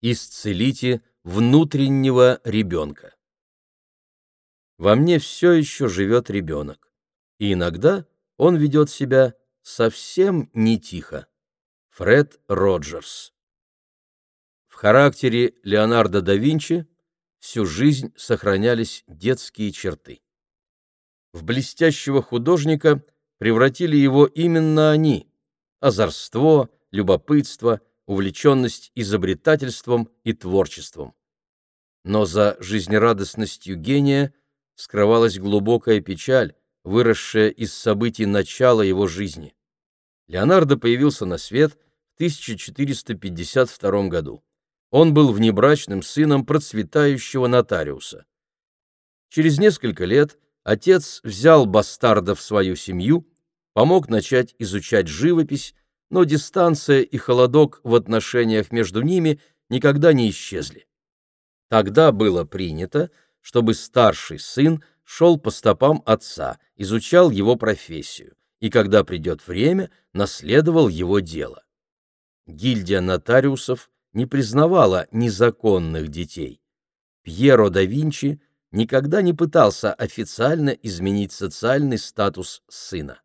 Исцелите внутреннего ребенка. Во мне все еще живет ребенок, и иногда он ведет себя совсем не тихо. Фред Роджерс В характере Леонардо да Винчи всю жизнь сохранялись детские черты. В блестящего художника превратили его именно они – озорство, любопытство, увлеченность изобретательством и творчеством. Но за жизнерадостностью гения скрывалась глубокая печаль, выросшая из событий начала его жизни. Леонардо появился на свет в 1452 году. Он был внебрачным сыном процветающего нотариуса. Через несколько лет отец взял бастарда в свою семью, помог начать изучать живопись, но дистанция и холодок в отношениях между ними никогда не исчезли. Тогда было принято, чтобы старший сын шел по стопам отца, изучал его профессию, и когда придет время, наследовал его дело. Гильдия нотариусов не признавала незаконных детей. Пьеро да Винчи никогда не пытался официально изменить социальный статус сына.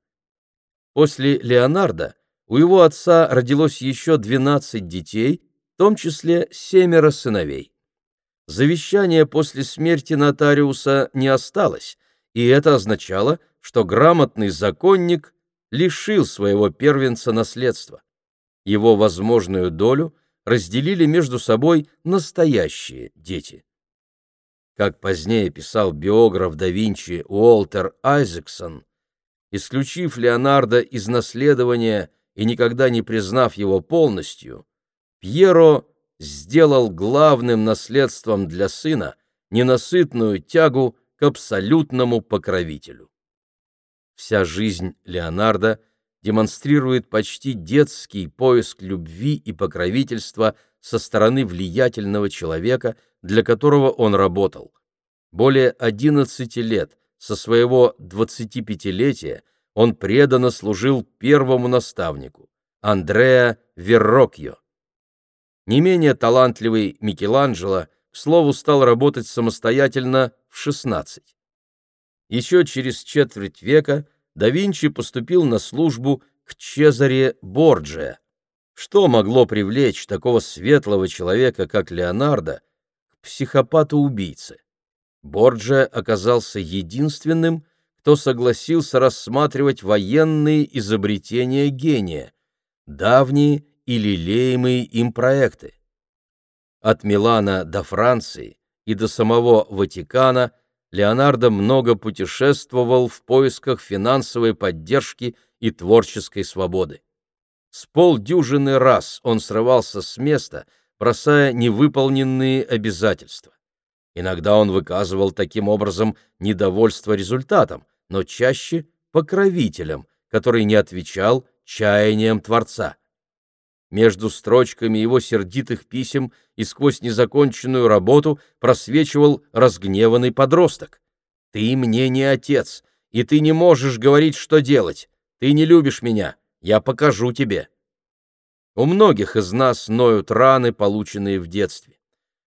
После Леонардо у его отца родилось еще 12 детей, в том числе семеро сыновей. Завещания после смерти нотариуса не осталось, и это означало, что грамотный законник лишил своего первенца наследства. Его возможную долю разделили между собой настоящие дети. Как позднее писал биограф да Винчи Уолтер Айзексон, исключив Леонардо из наследования и никогда не признав его полностью, Пьеро сделал главным наследством для сына ненасытную тягу к абсолютному покровителю. Вся жизнь Леонардо демонстрирует почти детский поиск любви и покровительства со стороны влиятельного человека, для которого он работал. Более 11 лет со своего 25-летия он преданно служил первому наставнику, Андреа Веррокьо. Не менее талантливый Микеланджело, к слову, стал работать самостоятельно в 16. Еще через четверть века да Винчи поступил на службу к Чезаре Борджиа. Что могло привлечь такого светлого человека, как Леонардо, к психопату-убийце? Борджиа оказался единственным, кто согласился рассматривать военные изобретения гения, давние и лелеемые им проекты. От Милана до Франции и до самого Ватикана Леонардо много путешествовал в поисках финансовой поддержки и творческой свободы. С полдюжины раз он срывался с места, бросая невыполненные обязательства. Иногда он выказывал таким образом недовольство результатом, но чаще покровителем, который не отвечал чаяниям Творца. Между строчками его сердитых писем и сквозь незаконченную работу просвечивал разгневанный подросток. «Ты мне не отец, и ты не можешь говорить, что делать. Ты не любишь меня, я покажу тебе». У многих из нас ноют раны, полученные в детстве.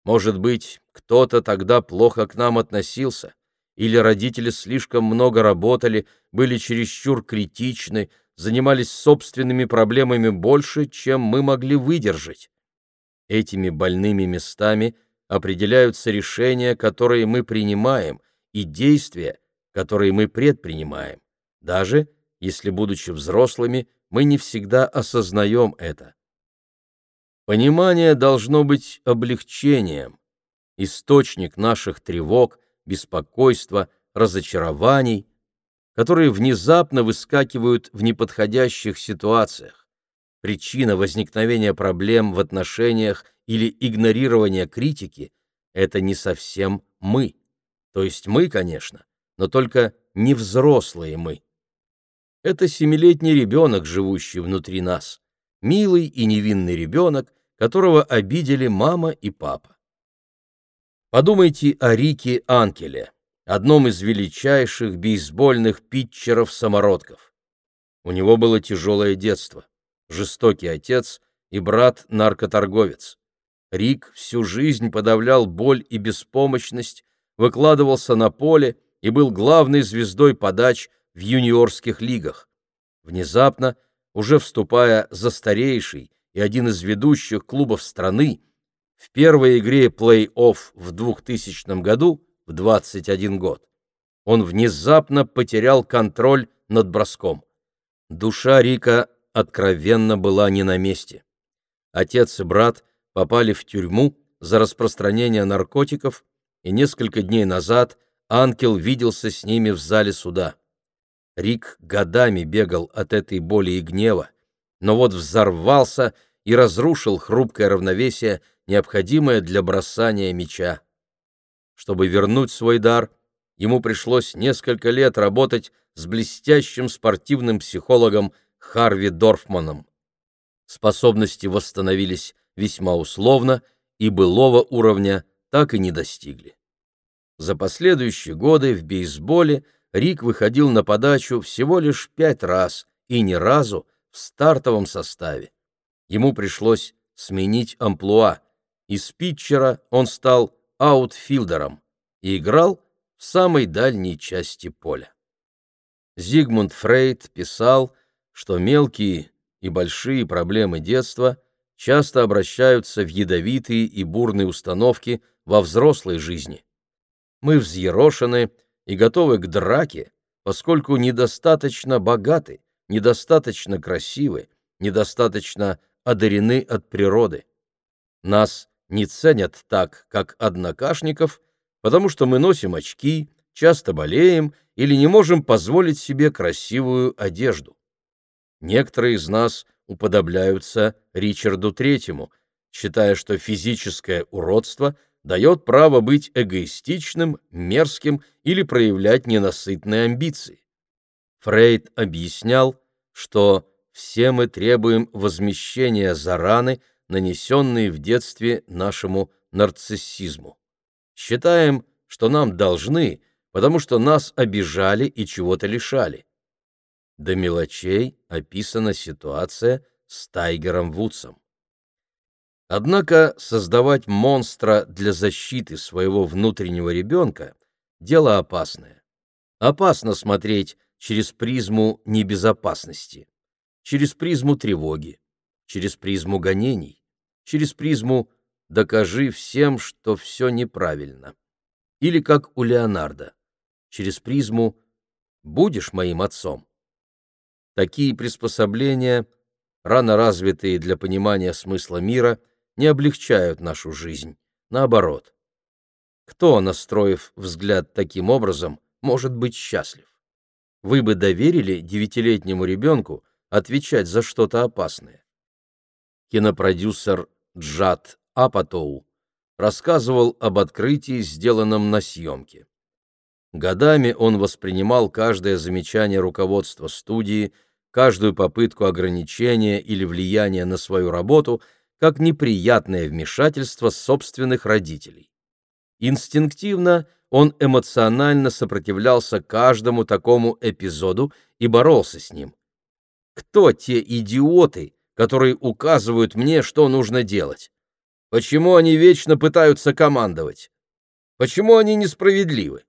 Может быть, кто-то тогда плохо к нам относился, или родители слишком много работали, были чересчур критичны, занимались собственными проблемами больше, чем мы могли выдержать. Этими больными местами определяются решения, которые мы принимаем, и действия, которые мы предпринимаем, даже если, будучи взрослыми, мы не всегда осознаем это. Понимание должно быть облегчением. Источник наших тревог, беспокойства, разочарований которые внезапно выскакивают в неподходящих ситуациях. Причина возникновения проблем в отношениях или игнорирования критики – это не совсем мы. То есть мы, конечно, но только не взрослые мы. Это семилетний ребенок, живущий внутри нас. Милый и невинный ребенок, которого обидели мама и папа. Подумайте о Рике Анкеле одном из величайших бейсбольных питчеров-самородков. У него было тяжелое детство, жестокий отец и брат-наркоторговец. Рик всю жизнь подавлял боль и беспомощность, выкладывался на поле и был главной звездой подач в юниорских лигах. Внезапно, уже вступая за старейший и один из ведущих клубов страны, в первой игре плей-офф в 2000 году, в 21 год, он внезапно потерял контроль над броском. Душа Рика откровенно была не на месте. Отец и брат попали в тюрьму за распространение наркотиков, и несколько дней назад Анкел виделся с ними в зале суда. Рик годами бегал от этой боли и гнева, но вот взорвался и разрушил хрупкое равновесие, необходимое для бросания мяча. Чтобы вернуть свой дар, ему пришлось несколько лет работать с блестящим спортивным психологом Харви Дорфманом. Способности восстановились весьма условно и былого уровня так и не достигли. За последующие годы в бейсболе Рик выходил на подачу всего лишь пять раз и ни разу в стартовом составе. Ему пришлось сменить амплуа. Из питчера он стал аутфилдером и играл в самой дальней части поля. Зигмунд Фрейд писал, что мелкие и большие проблемы детства часто обращаются в ядовитые и бурные установки во взрослой жизни. Мы взъерошены и готовы к драке, поскольку недостаточно богаты, недостаточно красивы, недостаточно одарены от природы. Нас не ценят так, как однокашников, потому что мы носим очки, часто болеем или не можем позволить себе красивую одежду. Некоторые из нас уподобляются Ричарду Третьему, считая, что физическое уродство дает право быть эгоистичным, мерзким или проявлять ненасытные амбиции. Фрейд объяснял, что все мы требуем возмещения за раны, нанесенные в детстве нашему нарциссизму. Считаем, что нам должны, потому что нас обижали и чего-то лишали. До мелочей описана ситуация с Тайгером Вудсом. Однако создавать монстра для защиты своего внутреннего ребенка – дело опасное. Опасно смотреть через призму небезопасности, через призму тревоги, через призму гонений, через призму «докажи всем, что все неправильно». Или как у Леонардо, через призму «будешь моим отцом». Такие приспособления, рано развитые для понимания смысла мира – не облегчают нашу жизнь, наоборот. Кто, настроив взгляд таким образом, может быть счастлив? Вы бы доверили девятилетнему ребенку отвечать за что-то опасное? Кинопродюсер Джад Апатоу рассказывал об открытии, сделанном на съемке. Годами он воспринимал каждое замечание руководства студии, каждую попытку ограничения или влияния на свою работу – как неприятное вмешательство собственных родителей. Инстинктивно он эмоционально сопротивлялся каждому такому эпизоду и боролся с ним. Кто те идиоты, которые указывают мне, что нужно делать? Почему они вечно пытаются командовать? Почему они несправедливы?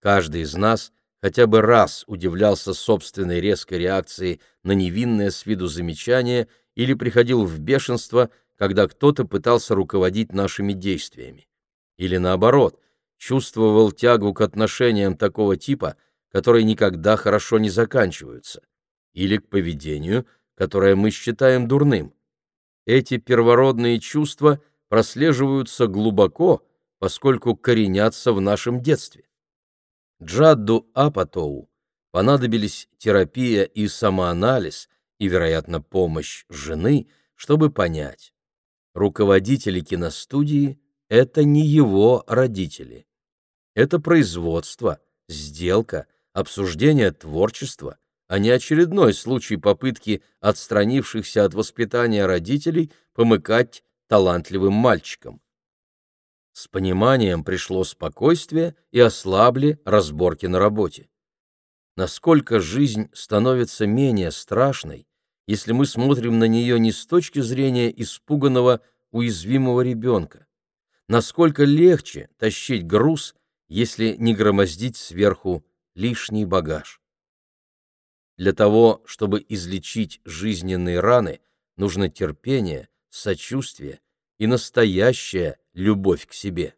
Каждый из нас хотя бы раз удивлялся собственной резкой реакции на невинное с виду замечание – или приходил в бешенство, когда кто-то пытался руководить нашими действиями. Или наоборот, чувствовал тягу к отношениям такого типа, которые никогда хорошо не заканчиваются, или к поведению, которое мы считаем дурным. Эти первородные чувства прослеживаются глубоко, поскольку коренятся в нашем детстве. Джадду Апатоу понадобились терапия и самоанализ, и, вероятно, помощь жены, чтобы понять, руководители киностудии — это не его родители. Это производство, сделка, обсуждение творчества, а не очередной случай попытки отстранившихся от воспитания родителей помыкать талантливым мальчикам. С пониманием пришло спокойствие и ослабли разборки на работе. Насколько жизнь становится менее страшной, если мы смотрим на нее не с точки зрения испуганного уязвимого ребенка? Насколько легче тащить груз, если не громоздить сверху лишний багаж? Для того, чтобы излечить жизненные раны, нужно терпение, сочувствие и настоящая любовь к себе.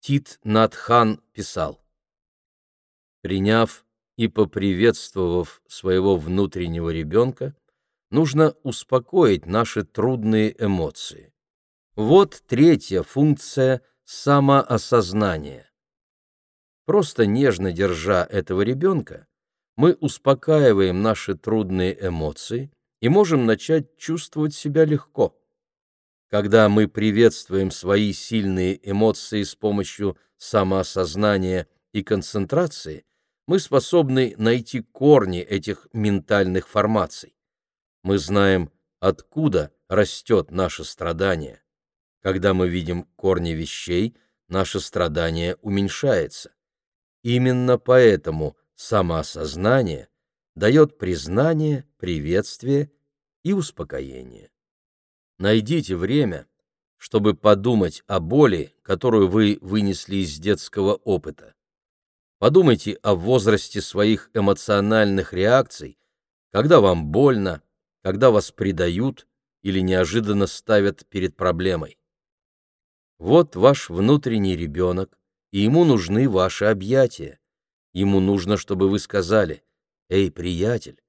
Тит Надхан писал, «Приняв и поприветствовав своего внутреннего ребенка, нужно успокоить наши трудные эмоции. Вот третья функция самоосознания. Просто нежно держа этого ребенка, мы успокаиваем наши трудные эмоции и можем начать чувствовать себя легко. Когда мы приветствуем свои сильные эмоции с помощью самоосознания и концентрации, мы способны найти корни этих ментальных формаций. Мы знаем, откуда растет наше страдание. Когда мы видим корни вещей, наше страдание уменьшается. Именно поэтому самоосознание дает признание, приветствие и успокоение. Найдите время, чтобы подумать о боли, которую вы вынесли из детского опыта. Подумайте о возрасте своих эмоциональных реакций, когда вам больно, когда вас предают или неожиданно ставят перед проблемой. Вот ваш внутренний ребенок, и ему нужны ваши объятия. Ему нужно, чтобы вы сказали, «Эй, приятель,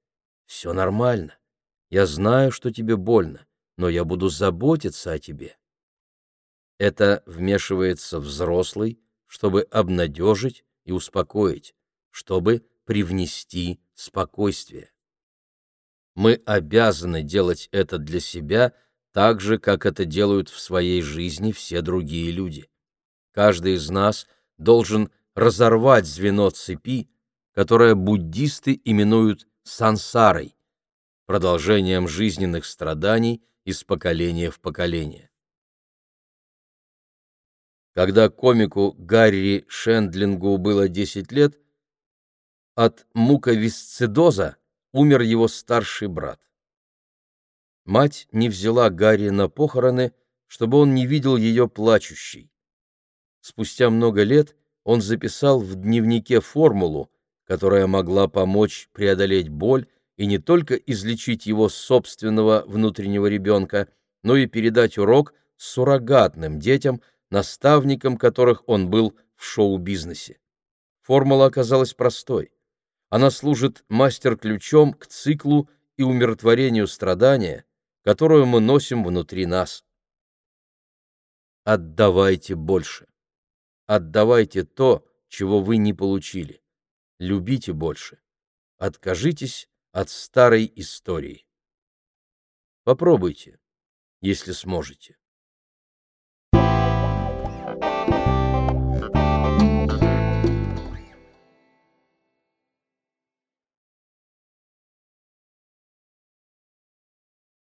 все нормально. Я знаю, что тебе больно, но я буду заботиться о тебе». Это вмешивается взрослый, чтобы обнадежить и успокоить, чтобы привнести спокойствие. Мы обязаны делать это для себя так же, как это делают в своей жизни все другие люди. Каждый из нас должен разорвать звено цепи, которое буддисты именуют сансарой, продолжением жизненных страданий из поколения в поколение. Когда комику Гарри Шендлингу было 10 лет, от муковисцидоза умер его старший брат. Мать не взяла Гарри на похороны, чтобы он не видел ее плачущей. Спустя много лет он записал в дневнике формулу, которая могла помочь преодолеть боль и не только излечить его собственного внутреннего ребенка, но и передать урок суррогатным детям, наставником которых он был в шоу-бизнесе. Формула оказалась простой. Она служит мастер-ключом к циклу и умиротворению страдания, которую мы носим внутри нас. Отдавайте больше. Отдавайте то, чего вы не получили. Любите больше. Откажитесь от старой истории. Попробуйте, если сможете.